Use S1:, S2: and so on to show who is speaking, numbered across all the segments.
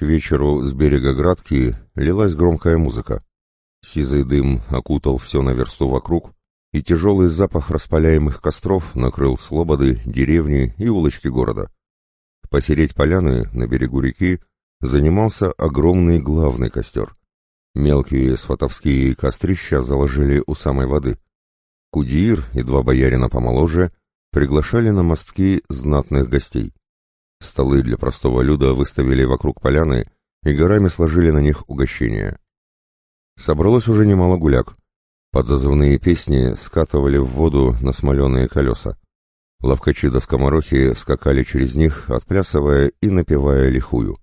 S1: Вечеру с берега Градки лилась громкая музыка. Сизый дым окутал все на версту вокруг, и тяжелый запах распаляемых костров накрыл слободы, деревни и улочки города. Посереть поляны на берегу реки занимался огромный главный костер. Мелкие сватовские кострища заложили у самой воды. Кудиир и два боярина помоложе приглашали на мостки знатных гостей. Столы для простого люда выставили вокруг поляны и горами сложили на них угощения. Собралось уже немало гуляк. Под зазывные песни скатывали в воду на смоленые колеса. Ловкачи до скоморохи скакали через них, отплясывая и напевая лихую.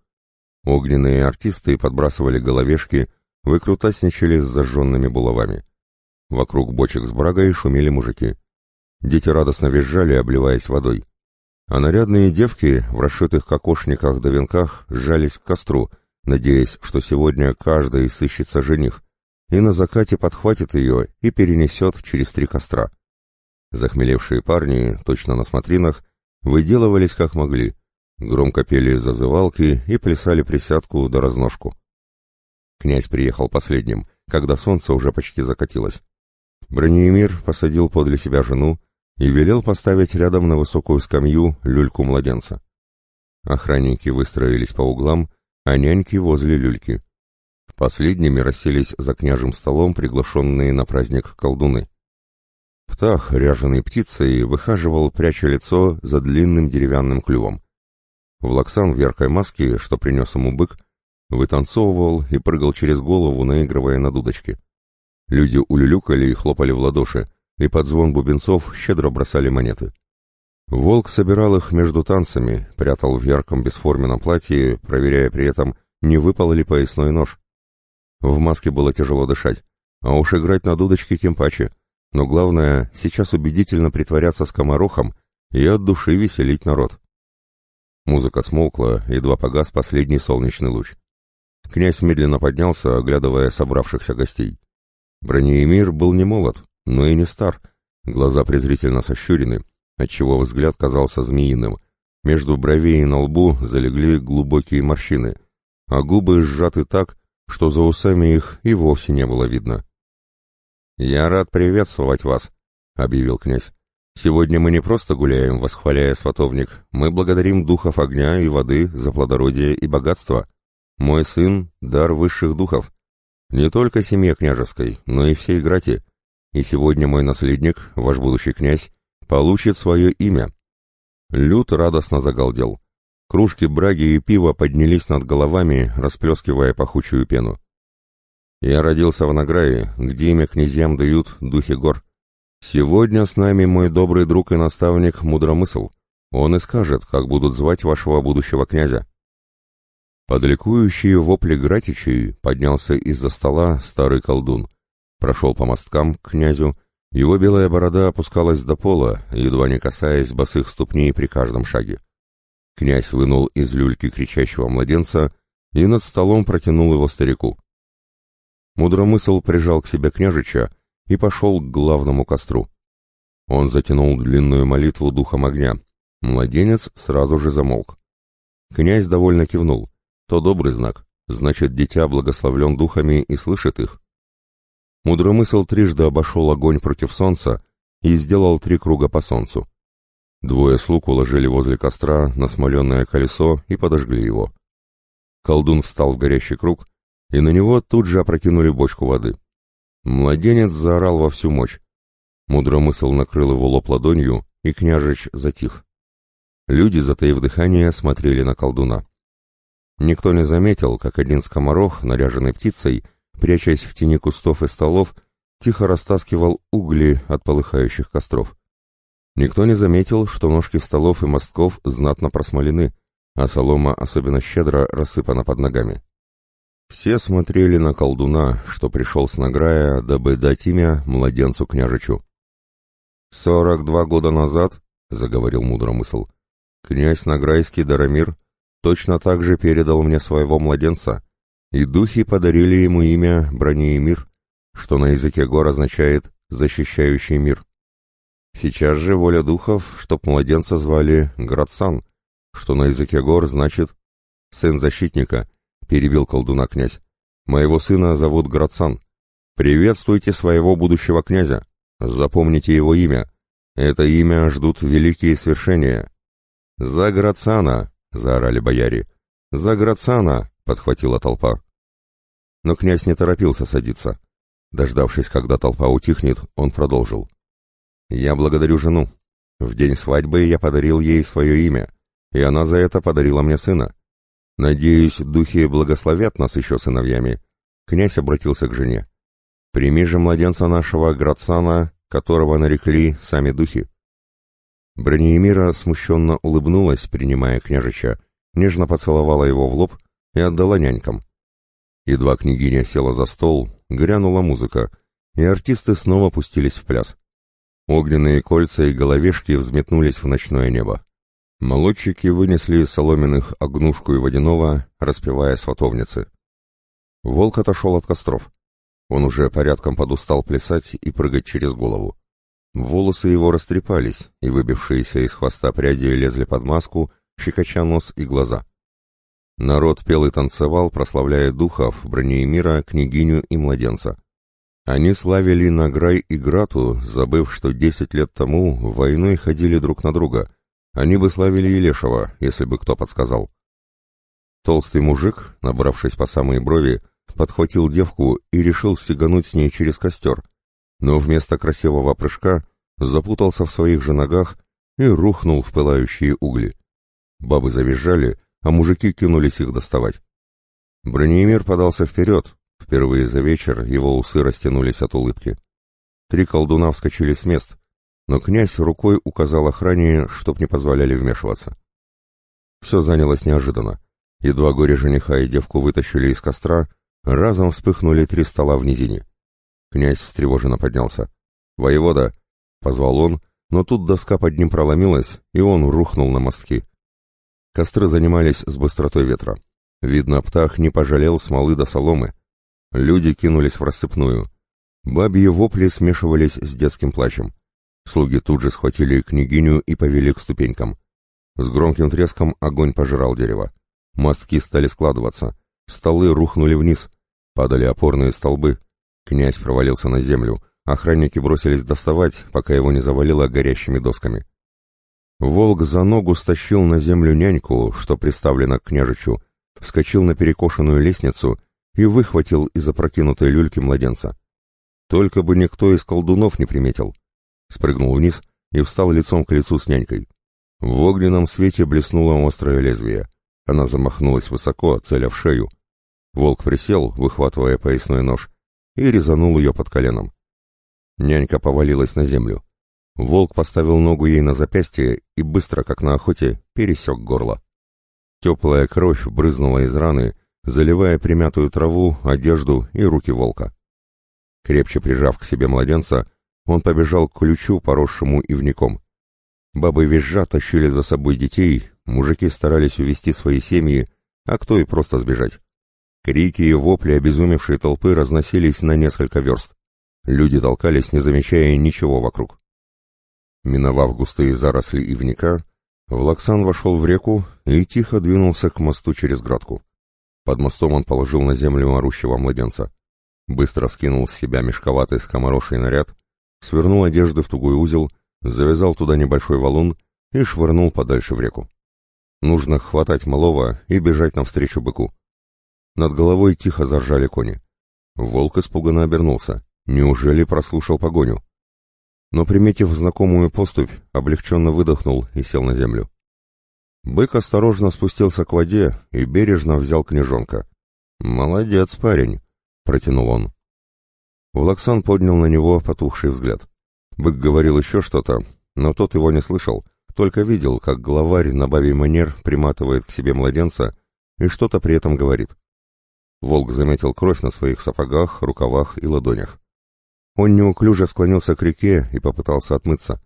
S1: Огненные артисты подбрасывали головешки, выкрутасничали с зажженными булавами. Вокруг бочек с брагой шумели мужики. Дети радостно визжали, обливаясь водой. А нарядные девки в расшитых кокошниках да венках сжались к костру, надеясь, что сегодня каждый сыщется жених, и на закате подхватит ее и перенесет через три костра. Захмелевшие парни, точно на смотринах, выделывались как могли, громко пели зазывалки и плясали присядку до разножку. Князь приехал последним, когда солнце уже почти закатилось. Бронеемир посадил подле себя жену и велел поставить рядом на высокую скамью люльку-младенца. Охранники выстроились по углам, а няньки возле люльки. Последними расселись за княжим столом приглашенные на праздник колдуны. Птах, ряженый птицей, выхаживал, пряча лицо за длинным деревянным клювом. Влаксан в яркой маске, что принес ему бык, вытанцовывал и прыгал через голову, наигрывая на дудочке. Люди улюлюкали и хлопали в ладоши, и под звон бубенцов щедро бросали монеты. Волк собирал их между танцами, прятал в ярком бесформенном платье, проверяя при этом, не выпал ли поясной нож. В маске было тяжело дышать, а уж играть на дудочке тем паче. Но главное, сейчас убедительно притворяться скоморохом и от души веселить народ. Музыка смолкла, едва погас последний солнечный луч. Князь медленно поднялся, оглядывая собравшихся гостей. Бронеемир был не молод, но и не стар, глаза презрительно сощурены, отчего взгляд казался змеиным. Между бровей и на лбу залегли глубокие морщины, а губы сжаты так, что за усами их и вовсе не было видно. «Я рад приветствовать вас», — объявил князь. «Сегодня мы не просто гуляем, восхваляя сватовник, мы благодарим духов огня и воды за плодородие и богатство. Мой сын — дар высших духов. Не только семье княжеской, но и всей Грати. И сегодня мой наследник, ваш будущий князь, получит свое имя». Люд радостно загалдел. Кружки браги и пива поднялись над головами, расплескивая пахучую пену. «Я родился в Награе, где имя князьям дают духи гор. Сегодня с нами мой добрый друг и наставник Мудромысл. Он и скажет, как будут звать вашего будущего князя». Под ликующие вопли гратичей поднялся из-за стола старый колдун. Прошел по мосткам к князю, его белая борода опускалась до пола, едва не касаясь босых ступней при каждом шаге. Князь вынул из люльки кричащего младенца и над столом протянул его старику. Мудромысл прижал к себе княжича и пошел к главному костру. Он затянул длинную молитву духом огня. Младенец сразу же замолк. Князь довольно кивнул. То добрый знак. Значит, дитя благословлен духами и слышит их. Мудромысл трижды обошел огонь против солнца и сделал три круга по солнцу. Двое слуг уложили возле костра на смоленное колесо и подожгли его. Колдун встал в горящий круг, и на него тут же опрокинули бочку воды. Младенец заорал во всю мощь. Мудромысл накрыл его лоб ладонью, и княжич затих. Люди, затаив дыхание, смотрели на колдуна. Никто не заметил, как один скоморох, наряженный птицей, прячась в тени кустов и столов, тихо растаскивал угли от полыхающих костров. Никто не заметил, что ножки столов и мостков знатно просмолены, а солома особенно щедро рассыпана под ногами. Все смотрели на колдуна, что пришел с награя, дабы дать имя младенцу княжичу. «Сорок два года назад», — заговорил мудромысл, — «князь Награйский Дарамир точно так же передал мне своего младенца, и духи подарили ему имя Бронеемир, что на языке гор означает «защищающий мир». Сейчас же воля духов, чтоб младенца звали Градсан, что на языке гор значит «сын защитника», — перебил колдуна князь. «Моего сына зовут Грацан. Приветствуйте своего будущего князя. Запомните его имя. Это имя ждут великие свершения». «За Грацана!» — заорали бояре. «За Грацана!» — подхватила толпа. Но князь не торопился садиться. Дождавшись, когда толпа утихнет, он продолжил. «Я благодарю жену. В день свадьбы я подарил ей свое имя, и она за это подарила мне сына. Надеюсь, духи благословят нас еще сыновьями». Князь обратился к жене. «Прими же младенца нашего Грацана, которого нарекли сами духи». Бронеемира смущенно улыбнулась, принимая княжича, нежно поцеловала его в лоб и отдала нянькам. Едва княгиня села за стол, грянула музыка, и артисты снова пустились в пляс. Огненные кольца и головешки взметнулись в ночное небо. Молодчики вынесли из соломенных огнушку и водяного, распевая сватовницы. Волк отошел от костров. Он уже порядком подустал плясать и прыгать через голову. Волосы его растрепались, и выбившиеся из хвоста пряди лезли под маску, щекоча нос и глаза. Народ пел и танцевал, прославляя духов, бронеемира, княгиню и младенца. Они славили Награй и Грату, забыв, что десять лет тому войной ходили друг на друга. Они бы славили и Лешего, если бы кто подсказал. Толстый мужик, набравшись по самые брови, подхватил девку и решил сигануть с ней через костер, но вместо красивого прыжка запутался в своих же ногах и рухнул в пылающие угли. Бабы завизжали, а мужики кинулись их доставать. Бронемир подался вперед, впервые за вечер его усы растянулись от улыбки. Три колдуна вскочили с мест, но князь рукой указал охране, чтоб не позволяли вмешиваться. Все занялось неожиданно. Едва горе жениха и девку вытащили из костра, разом вспыхнули три стола в низине. Князь встревоженно поднялся. «Воевода!» — позвал он, но тут доска под ним проломилась, и он рухнул на мостки. Костры занимались с быстротой ветра. Видно, птах не пожалел смолы до соломы. Люди кинулись в рассыпную. Бабьи вопли смешивались с детским плачем. Слуги тут же схватили княгиню и повели к ступенькам. С громким треском огонь пожирал дерево. Мостки стали складываться. Столы рухнули вниз. Падали опорные столбы. Князь провалился на землю. Охранники бросились доставать, пока его не завалило горящими досками. Волк за ногу стащил на землю няньку, что приставлена к княжичу, вскочил на перекошенную лестницу и выхватил из опрокинутой люльки младенца. Только бы никто из колдунов не приметил. Спрыгнул вниз и встал лицом к лицу с нянькой. В огненном свете блеснуло острое лезвие. Она замахнулась высоко, целя в шею. Волк присел, выхватывая поясной нож, и резанул ее под коленом. Нянька повалилась на землю. Волк поставил ногу ей на запястье и быстро, как на охоте, пересек горло. Теплая кровь брызнула из раны, заливая примятую траву, одежду и руки волка. Крепче прижав к себе младенца, он побежал к ключу, поросшему ивником. Бабы визжа тащили за собой детей, мужики старались увести свои семьи, а кто и просто сбежать. Крики и вопли обезумевшей толпы разносились на несколько верст. Люди толкались, не замечая ничего вокруг. Миновав густые заросли ивника, Влаксан вошел в реку и тихо двинулся к мосту через градку. Под мостом он положил на землю орущего младенца. Быстро скинул с себя мешковатый скомороший наряд, свернул одежды в тугой узел, завязал туда небольшой валун и швырнул подальше в реку. Нужно хватать малого и бежать навстречу быку. Над головой тихо заржали кони. Волк испуганно обернулся. Неужели прослушал погоню? Но, приметив знакомую поступь, облегченно выдохнул и сел на землю. Бык осторожно спустился к воде и бережно взял княжонка. «Молодец, парень!» — протянул он. Влаксан поднял на него потухший взгляд. Бык говорил еще что-то, но тот его не слышал, только видел, как главарь на бабий манер приматывает к себе младенца и что-то при этом говорит. Волк заметил кровь на своих сапогах, рукавах и ладонях. Он неуклюже склонился к реке и попытался отмыться.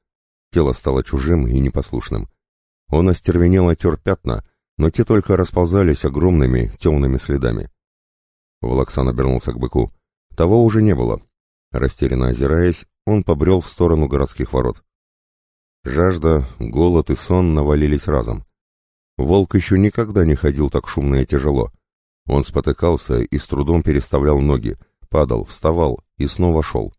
S1: Тело стало чужим и непослушным. Он остервенел отер пятна, но те только расползались огромными темными следами. Волоксан обернулся к быку. Того уже не было. Растерянно озираясь, он побрел в сторону городских ворот. Жажда, голод и сон навалились разом. Волк еще никогда не ходил так шумно и тяжело. Он спотыкался и с трудом переставлял ноги, падал, вставал и снова шел.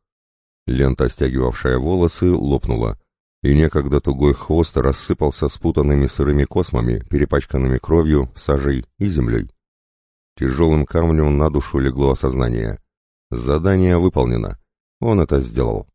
S1: Лента, стягивавшая волосы, лопнула, и некогда тугой хвост рассыпался спутанными сырыми космами, перепачканными кровью, сажей и землей. Тяжелым камнем на душу легло осознание. Задание выполнено. Он это сделал.